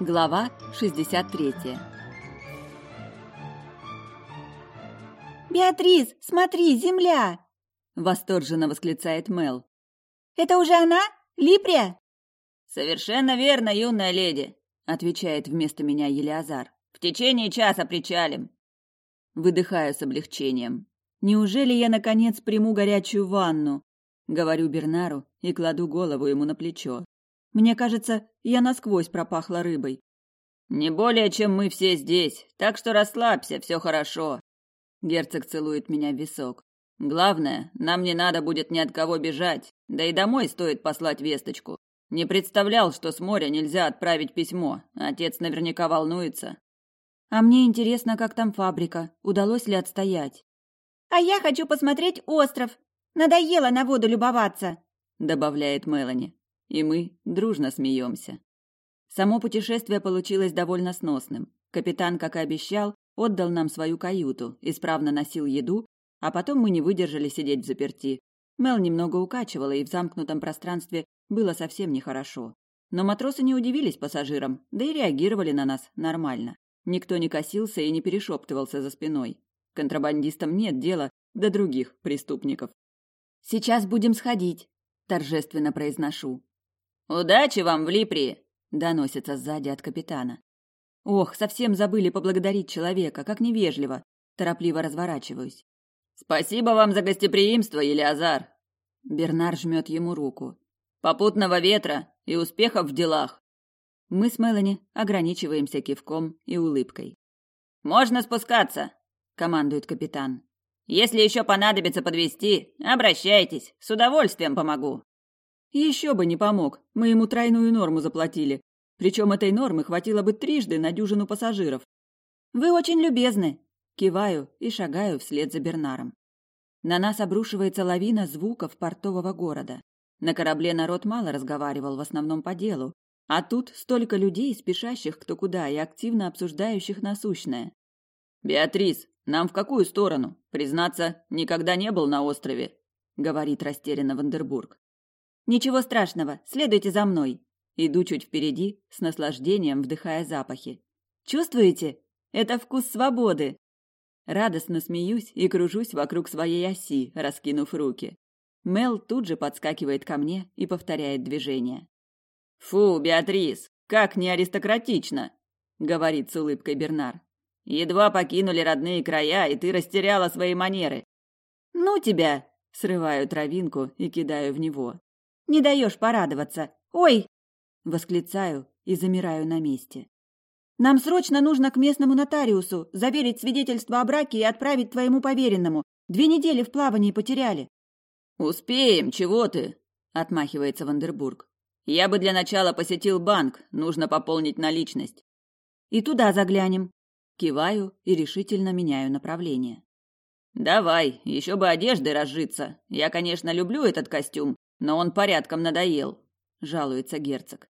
Глава 63 «Беатрис, смотри, земля!» — восторженно восклицает Мел. «Это уже она? Липрия?» «Совершенно верно, юная леди», — отвечает вместо меня Елиазар. «В течение часа причалим». Выдыхаю с облегчением. Неужели я, наконец, приму горячую ванну? Говорю Бернару и кладу голову ему на плечо. Мне кажется, я насквозь пропахла рыбой. Не более, чем мы все здесь, так что расслабься, все хорошо. Герцог целует меня в висок. Главное, нам не надо будет ни от кого бежать, да и домой стоит послать весточку. Не представлял, что с моря нельзя отправить письмо. Отец наверняка волнуется. А мне интересно, как там фабрика, удалось ли отстоять. А я хочу посмотреть остров. Надоело на воду любоваться, добавляет Мелани и мы дружно смеемся. Само путешествие получилось довольно сносным. Капитан, как и обещал, отдал нам свою каюту, исправно носил еду, а потом мы не выдержали сидеть в заперти. Мел немного укачивала, и в замкнутом пространстве было совсем нехорошо. Но матросы не удивились пассажирам, да и реагировали на нас нормально. Никто не косился и не перешептывался за спиной. Контрабандистам нет дела до других преступников. «Сейчас будем сходить», – торжественно произношу. «Удачи вам в Липрии!» – доносится сзади от капитана. Ох, совсем забыли поблагодарить человека, как невежливо. Торопливо разворачиваюсь. «Спасибо вам за гостеприимство, Елиазар!» Бернар жмет ему руку. «Попутного ветра и успехов в делах!» Мы с Мелани ограничиваемся кивком и улыбкой. «Можно спускаться!» – командует капитан. «Если еще понадобится подвести, обращайтесь, с удовольствием помогу!» Еще бы не помог, мы ему тройную норму заплатили. Причем этой нормы хватило бы трижды на дюжину пассажиров. Вы очень любезны. Киваю и шагаю вслед за Бернаром. На нас обрушивается лавина звуков портового города. На корабле народ мало разговаривал, в основном по делу. А тут столько людей, спешащих кто куда и активно обсуждающих насущное. «Беатрис, нам в какую сторону? Признаться, никогда не был на острове», — говорит растерянно Вандербург. Ничего страшного, следуйте за мной. Иду чуть впереди, с наслаждением вдыхая запахи. Чувствуете? Это вкус свободы. Радостно смеюсь и кружусь вокруг своей оси, раскинув руки. Мел тут же подскакивает ко мне и повторяет движение. «Фу, Беатрис, как не аристократично!» — говорит с улыбкой Бернар. «Едва покинули родные края, и ты растеряла свои манеры». «Ну тебя!» — срываю травинку и кидаю в него. Не даешь порадоваться. Ой! Восклицаю и замираю на месте. Нам срочно нужно к местному нотариусу заверить свидетельство о браке и отправить твоему поверенному. Две недели в плавании потеряли. Успеем, чего ты? Отмахивается Вандербург. Я бы для начала посетил банк, нужно пополнить наличность. И туда заглянем. Киваю и решительно меняю направление. Давай, еще бы одеждой разжиться. Я, конечно, люблю этот костюм, но он порядком надоел, жалуется герцог.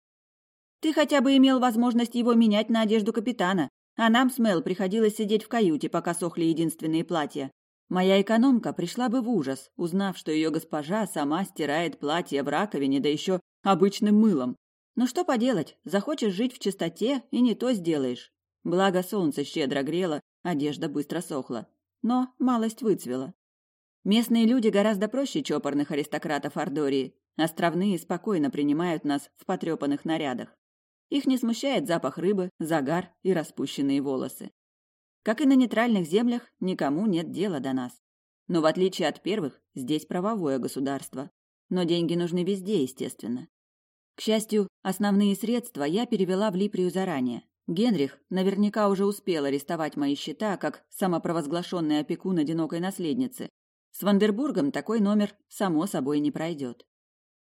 Ты хотя бы имел возможность его менять на одежду капитана, а нам с Мел приходилось сидеть в каюте, пока сохли единственные платья. Моя экономка пришла бы в ужас, узнав, что ее госпожа сама стирает платье в раковине, да еще обычным мылом. Но что поделать, захочешь жить в чистоте и не то сделаешь. Благо солнце щедро грело, одежда быстро сохла. Но малость выцвела. Местные люди гораздо проще чопорных аристократов Ордории. Островные спокойно принимают нас в потрепанных нарядах. Их не смущает запах рыбы, загар и распущенные волосы. Как и на нейтральных землях, никому нет дела до нас. Но в отличие от первых, здесь правовое государство. Но деньги нужны везде, естественно. К счастью, основные средства я перевела в Липрию заранее. Генрих наверняка уже успел арестовать мои счета как самопровозглашенный опекун одинокой наследницы, с Вандербургом такой номер, само собой, не пройдет.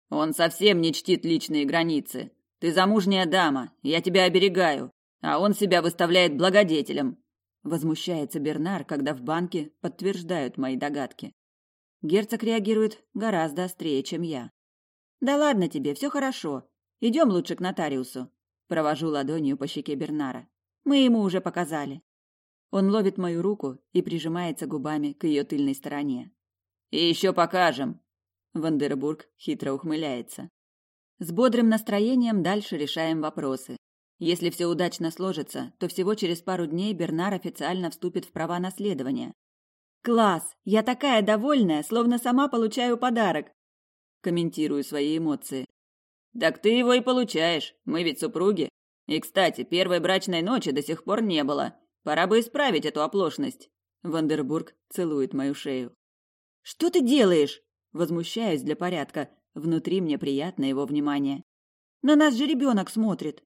«Он совсем не чтит личные границы. Ты замужняя дама, я тебя оберегаю, а он себя выставляет благодетелем», возмущается Бернар, когда в банке подтверждают мои догадки. Герцог реагирует гораздо острее, чем я. «Да ладно тебе, все хорошо. Идем лучше к нотариусу». Провожу ладонью по щеке Бернара. «Мы ему уже показали». Он ловит мою руку и прижимается губами к ее тыльной стороне. «И еще покажем!» Вандербург хитро ухмыляется. С бодрым настроением дальше решаем вопросы. Если все удачно сложится, то всего через пару дней Бернар официально вступит в права наследования. Класс! Я такая довольная, словно сама получаю подарок. Комментирую свои эмоции. Так ты его и получаешь. Мы ведь супруги. И, кстати, первой брачной ночи до сих пор не было. Пора бы исправить эту оплошность. Вандербург целует мою шею. Что ты делаешь? Возмущаюсь для порядка. Внутри мне приятно его внимание. На нас же ребенок смотрит.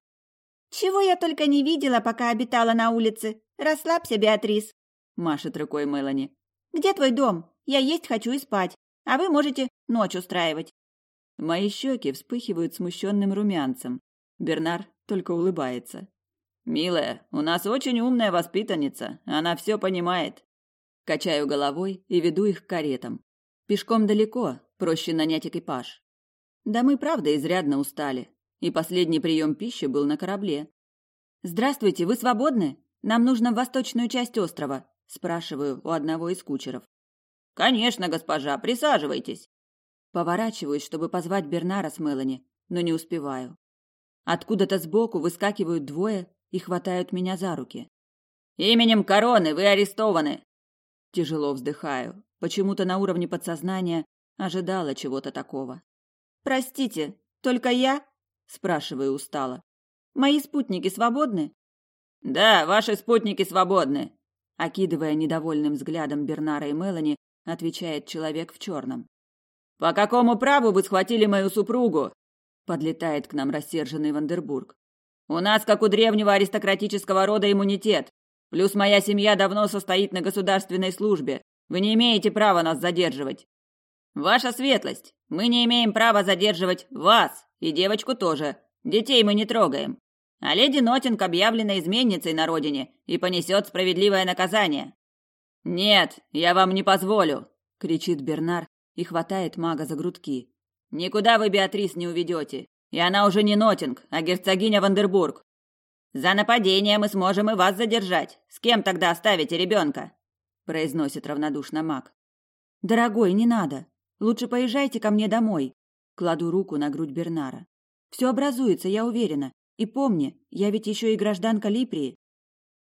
Чего я только не видела, пока обитала на улице. Расслабься, Беатрис. Машет рукой Мелани. Где твой дом? Я есть хочу и спать. А вы можете ночь устраивать. Мои щеки вспыхивают смущенным румянцем. Бернар только улыбается. «Милая, у нас очень умная воспитанница. Она все понимает». Качаю головой и веду их к каретам. Пешком далеко, проще нанять экипаж. Да мы правда изрядно устали. И последний прием пищи был на корабле. «Здравствуйте, вы свободны? Нам нужно в восточную часть острова», спрашиваю у одного из кучеров. «Конечно, госпожа, присаживайтесь». Поворачиваюсь, чтобы позвать Бернара с Мелани, но не успеваю. Откуда-то сбоку выскакивают двое и хватают меня за руки. «Именем короны вы арестованы!» Тяжело вздыхаю. Почему-то на уровне подсознания ожидала чего-то такого. «Простите, только я?» Спрашиваю устало. «Мои спутники свободны?» «Да, ваши спутники свободны!» Окидывая недовольным взглядом Бернара и Мелани, отвечает человек в черном. «По какому праву вы схватили мою супругу?» Подлетает к нам рассерженный Вандербург. «У нас, как у древнего аристократического рода, иммунитет. Плюс моя семья давно состоит на государственной службе. Вы не имеете права нас задерживать. Ваша светлость, мы не имеем права задерживать вас, и девочку тоже. Детей мы не трогаем. А леди Нотинг объявлена изменницей на родине и понесет справедливое наказание. Нет, я вам не позволю, кричит Бернар и хватает мага за грудки. Никуда вы Беатрис не уведете. И она уже не Нотинг, а герцогиня Вандербург. За нападение мы сможем и вас задержать. С кем тогда оставите ребенка? произносит равнодушно маг. Дорогой, не надо. Лучше поезжайте ко мне домой. Кладу руку на грудь Бернара. Все образуется, я уверена. И помни, я ведь еще и гражданка Липрии.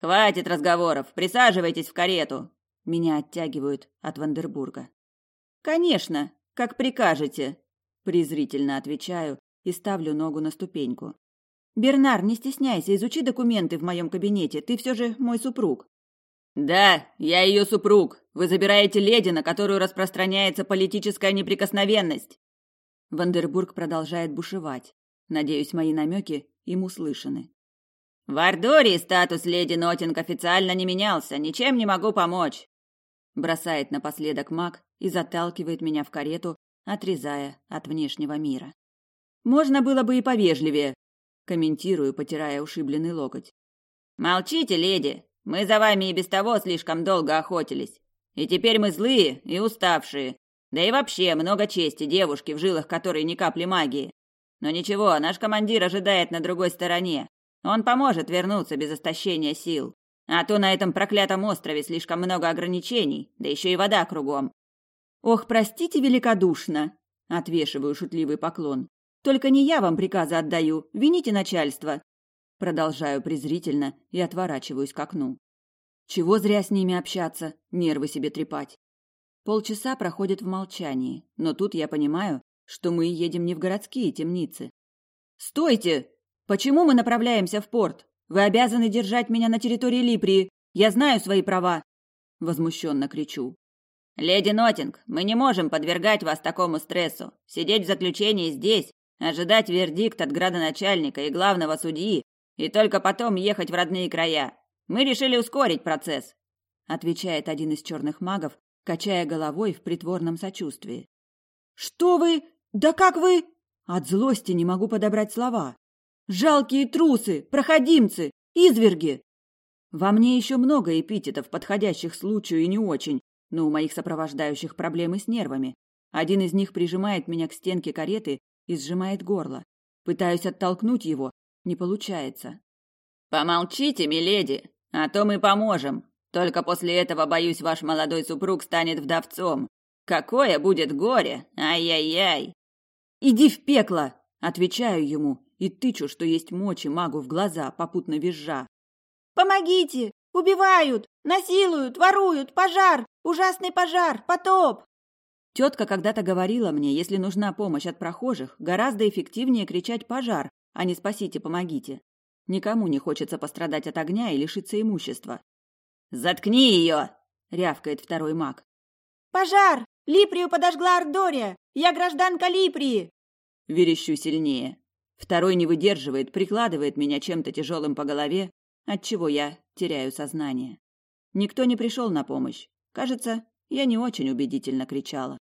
Хватит разговоров, присаживайтесь в карету. Меня оттягивают от Вандербурга. Конечно, как прикажете, презрительно отвечаю и ставлю ногу на ступеньку. Бернар, не стесняйся, изучи документы в моем кабинете. Ты все же мой супруг. Да, я ее супруг. Вы забираете леди, на которую распространяется политическая неприкосновенность. Вандербург продолжает бушевать. Надеюсь, мои намеки им услышаны. В Ардории статус леди Нотинг официально не менялся. Ничем не могу помочь. Бросает напоследок маг и заталкивает меня в карету, отрезая от внешнего мира. Можно было бы и повежливее, комментирую, потирая ушибленный локоть. Молчите, леди. Мы за вами и без того слишком долго охотились. И теперь мы злые и уставшие. Да и вообще много чести девушки, в жилах которой ни капли магии. Но ничего, наш командир ожидает на другой стороне. Он поможет вернуться без истощения сил. А то на этом проклятом острове слишком много ограничений, да еще и вода кругом. Ох, простите великодушно, отвешиваю шутливый поклон. Только не я вам приказы отдаю, вините начальство. Продолжаю презрительно и отворачиваюсь к окну. Чего зря с ними общаться, нервы себе трепать. Полчаса проходит в молчании, но тут я понимаю, что мы едем не в городские темницы. «Стойте! Почему мы направляемся в порт? Вы обязаны держать меня на территории Липрии. Я знаю свои права!» Возмущенно кричу. «Леди Нотинг, мы не можем подвергать вас такому стрессу. Сидеть в заключении здесь, ожидать вердикт от градоначальника и главного судьи, и только потом ехать в родные края. Мы решили ускорить процесс», — отвечает один из черных магов, качая головой в притворном сочувствии. «Что вы? Да как вы?» От злости не могу подобрать слова. «Жалкие трусы, проходимцы, изверги!» Во мне еще много эпитетов, подходящих случаю и не очень, но у моих сопровождающих проблемы с нервами. Один из них прижимает меня к стенке кареты и сжимает горло. Пытаюсь оттолкнуть его, не получается. «Помолчите, миледи!» А то мы поможем. Только после этого, боюсь, ваш молодой супруг станет вдовцом. Какое будет горе! Ай-яй-яй!» «Иди в пекло!» – отвечаю ему и тычу, что есть мочи магу в глаза, попутно визжа. «Помогите! Убивают! Насилуют! Воруют! Пожар! Ужасный пожар! Потоп!» Тетка когда-то говорила мне, если нужна помощь от прохожих, гораздо эффективнее кричать «пожар», а не «спасите, помогите». Никому не хочется пострадать от огня и лишиться имущества. «Заткни ее!» — рявкает второй маг. «Пожар! Липрию подожгла Ардория! Я гражданка Липрии!» Верещу сильнее. Второй не выдерживает, прикладывает меня чем-то тяжелым по голове, отчего я теряю сознание. Никто не пришел на помощь. Кажется, я не очень убедительно кричала.